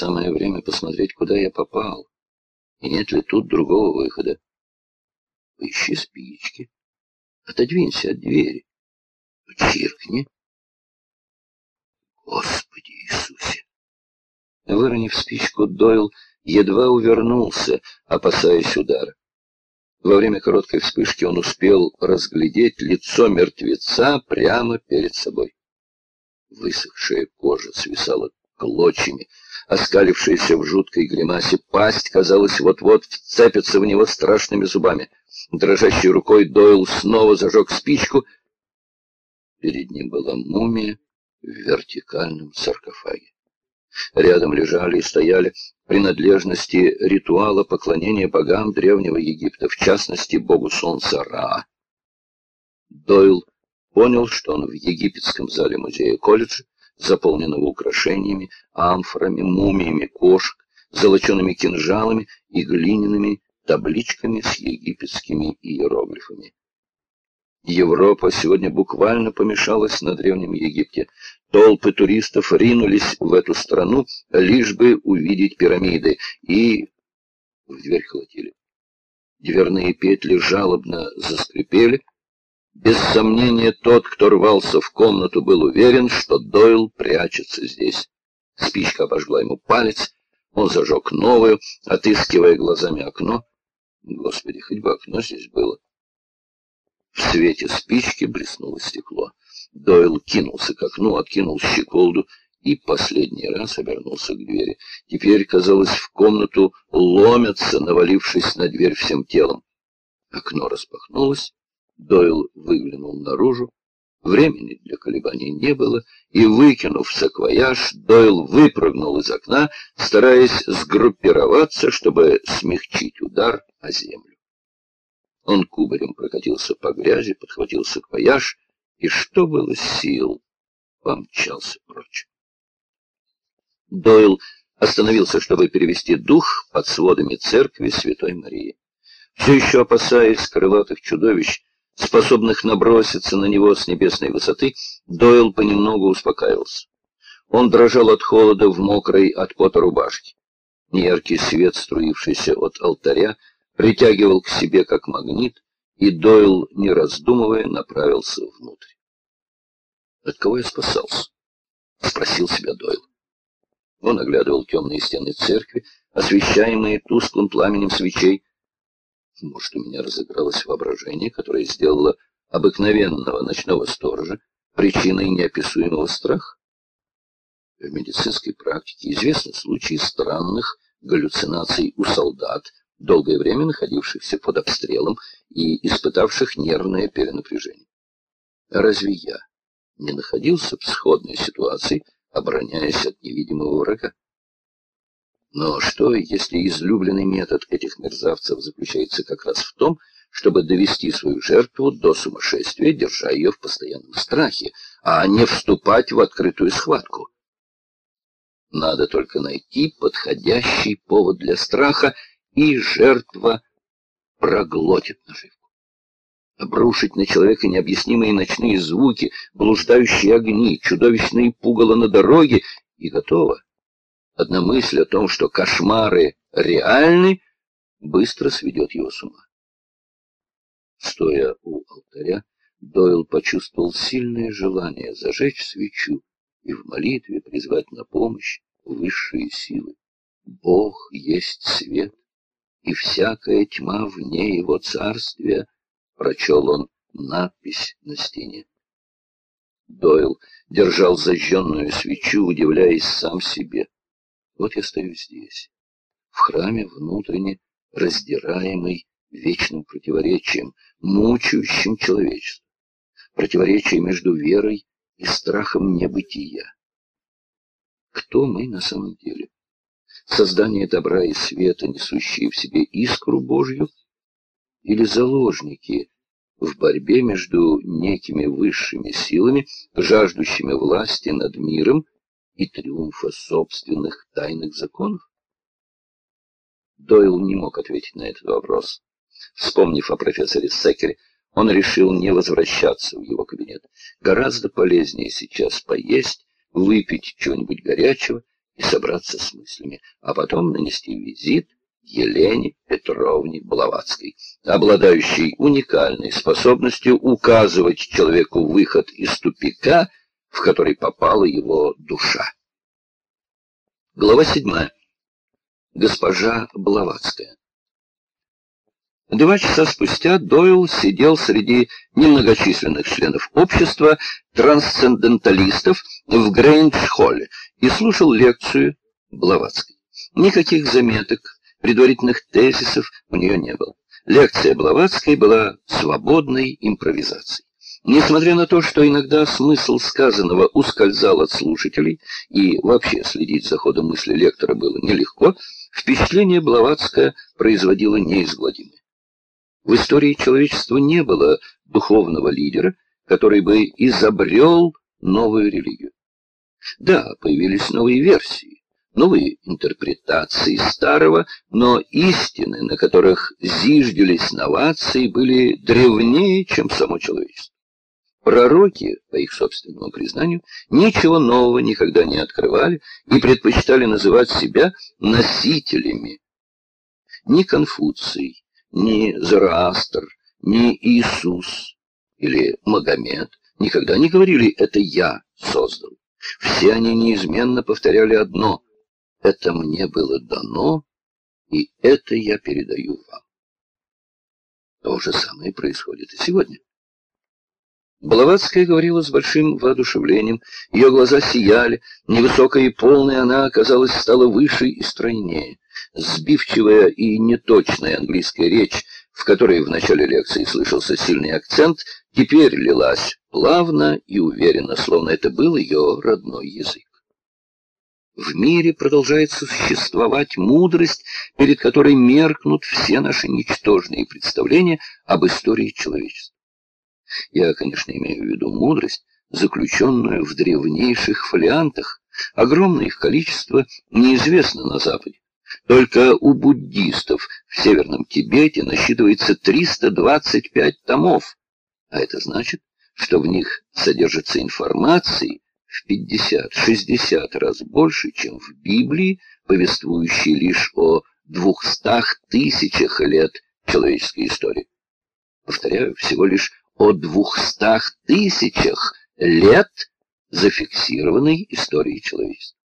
самое время посмотреть, куда я попал, и нет ли тут другого выхода. Поищи спички, отодвинься от двери, чиркни. Господи Иисусе! Выронив спичку, Дойл едва увернулся, опасаясь удара. Во время короткой вспышки он успел разглядеть лицо мертвеца прямо перед собой. Высохшая кожа свисала клочьями, оскалившаяся в жуткой гримасе пасть, казалось, вот-вот вцепится в него страшными зубами. Дрожащей рукой Дойл снова зажег спичку. Перед ним была мумия в вертикальном саркофаге. Рядом лежали и стояли принадлежности ритуала поклонения богам Древнего Египта, в частности, богу солнца Ра. Дойл понял, что он в египетском зале музея колледжа, заполненного украшениями, амфорами, мумиями кошек, золочеными кинжалами и глиняными табличками с египетскими иероглифами. Европа сегодня буквально помешалась на Древнем Египте. Толпы туристов ринулись в эту страну, лишь бы увидеть пирамиды, и в дверь колотили. Дверные петли жалобно заскрипели. Без сомнения, тот, кто рвался в комнату, был уверен, что Дойл прячется здесь. Спичка обожгла ему палец, он зажег новую, отыскивая глазами окно. Господи, хоть бы окно здесь было. В свете спички блеснуло стекло. Дойл кинулся к окну, откинул щеколду и последний раз обернулся к двери. Теперь, казалось, в комнату ломятся, навалившись на дверь всем телом. Окно распахнулось, Дойл выглянул наружу. Времени для колебаний не было, и, выкинув саквояж, Дойл выпрыгнул из окна, стараясь сгруппироваться, чтобы смягчить удар о землю. Он кубарем прокатился по грязи, подхватил саквояж и, что было сил, помчался прочь. Дойл остановился, чтобы перевести дух под сводами церкви Святой Марии. Все еще опасаясь крылатых чудовищ, способных наброситься на него с небесной высоты, Дойл понемногу успокаивался. Он дрожал от холода в мокрой от пота рубашке. Неяркий свет, струившийся от алтаря, притягивал к себе как магнит, и Дойл, не раздумывая, направился внутрь. От кого я спасался? Спросил себя Дойл. Он оглядывал темные стены церкви, освещаемые тусклым пламенем свечей. Может, у меня разыгралось воображение, которое сделало обыкновенного ночного сторожа причиной неописуемого страха? В медицинской практике известны случаи странных галлюцинаций у солдат, долгое время находившихся под обстрелом и испытавших нервное перенапряжение. Разве я не находился в сходной ситуации, обороняясь от невидимого врага? Но что, если излюбленный метод этих мерзавцев заключается как раз в том, чтобы довести свою жертву до сумасшествия, держа ее в постоянном страхе, а не вступать в открытую схватку? Надо только найти подходящий повод для страха и жертва проглотит наживку. Обрушить на человека необъяснимые ночные звуки, блуждающие огни, чудовищные пугало на дороге, и готово. Одна мысль о том, что кошмары реальны, быстро сведет его с ума. Стоя у алтаря, Дойл почувствовал сильное желание зажечь свечу и в молитве призвать на помощь высшие силы. Бог есть свет, и всякая тьма вне его царствия, прочел он надпись на стене. Дойл держал зажженную свечу, удивляясь сам себе. Вот я стою здесь, в храме внутренне раздираемый вечным противоречием, мучающим человечество. Противоречие между верой и страхом небытия. Кто мы на самом деле? создание добра и света, несущие в себе искру Божью, или заложники в борьбе между некими высшими силами, жаждущими власти над миром и триумфа собственных тайных законов? Дойл не мог ответить на этот вопрос. Вспомнив о профессоре Секере, он решил не возвращаться в его кабинет. Гораздо полезнее сейчас поесть, выпить чего-нибудь горячего и собраться с мыслями, а потом нанести визит Елене Петровне Блаватской, обладающей уникальной способностью указывать человеку выход из тупика, в который попала его душа. Глава седьмая. Госпожа Блаватская. Два часа спустя Дойл сидел среди немногочисленных членов общества трансценденталистов в Грейндж-холле и слушал лекцию Блаватской. Никаких заметок, предварительных тезисов у нее не было. Лекция Блаватской была свободной импровизацией. Несмотря на то, что иногда смысл сказанного ускользал от слушателей, и вообще следить за ходом мысли лектора было нелегко, впечатление Блаватское производило неизгладимое. В истории человечества не было духовного лидера, который бы изобрел новую религию. Да, появились новые версии, новые интерпретации старого, но истины, на которых зиждились новации, были древнее, чем само человечество. Пророки, по их собственному признанию, ничего нового никогда не открывали и предпочитали называть себя носителями. Ни Конфуций, ни Зараастр, ни Иисус или Магомед никогда не говорили «это я создал». Все они неизменно повторяли одно «это мне было дано, и это я передаю вам». То же самое происходит и сегодня. Блаватская говорила с большим воодушевлением, ее глаза сияли, невысокая и полная она, казалось, стала выше и стройнее. Сбивчивая и неточная английская речь, в которой в начале лекции слышался сильный акцент, теперь лилась плавно и уверенно, словно это был ее родной язык. В мире продолжает существовать мудрость, перед которой меркнут все наши ничтожные представления об истории человечества. Я, конечно, имею в виду мудрость, заключенную в древнейших фолиантах. Огромное их количество неизвестно на Западе. Только у буддистов в Северном Тибете насчитывается 325 томов, а это значит, что в них содержится информации в 50-60 раз больше, чем в Библии, повествующей лишь о двухстах тысячах лет человеческой истории. Повторяю, всего лишь о двухстах тысячах лет зафиксированной истории человечества.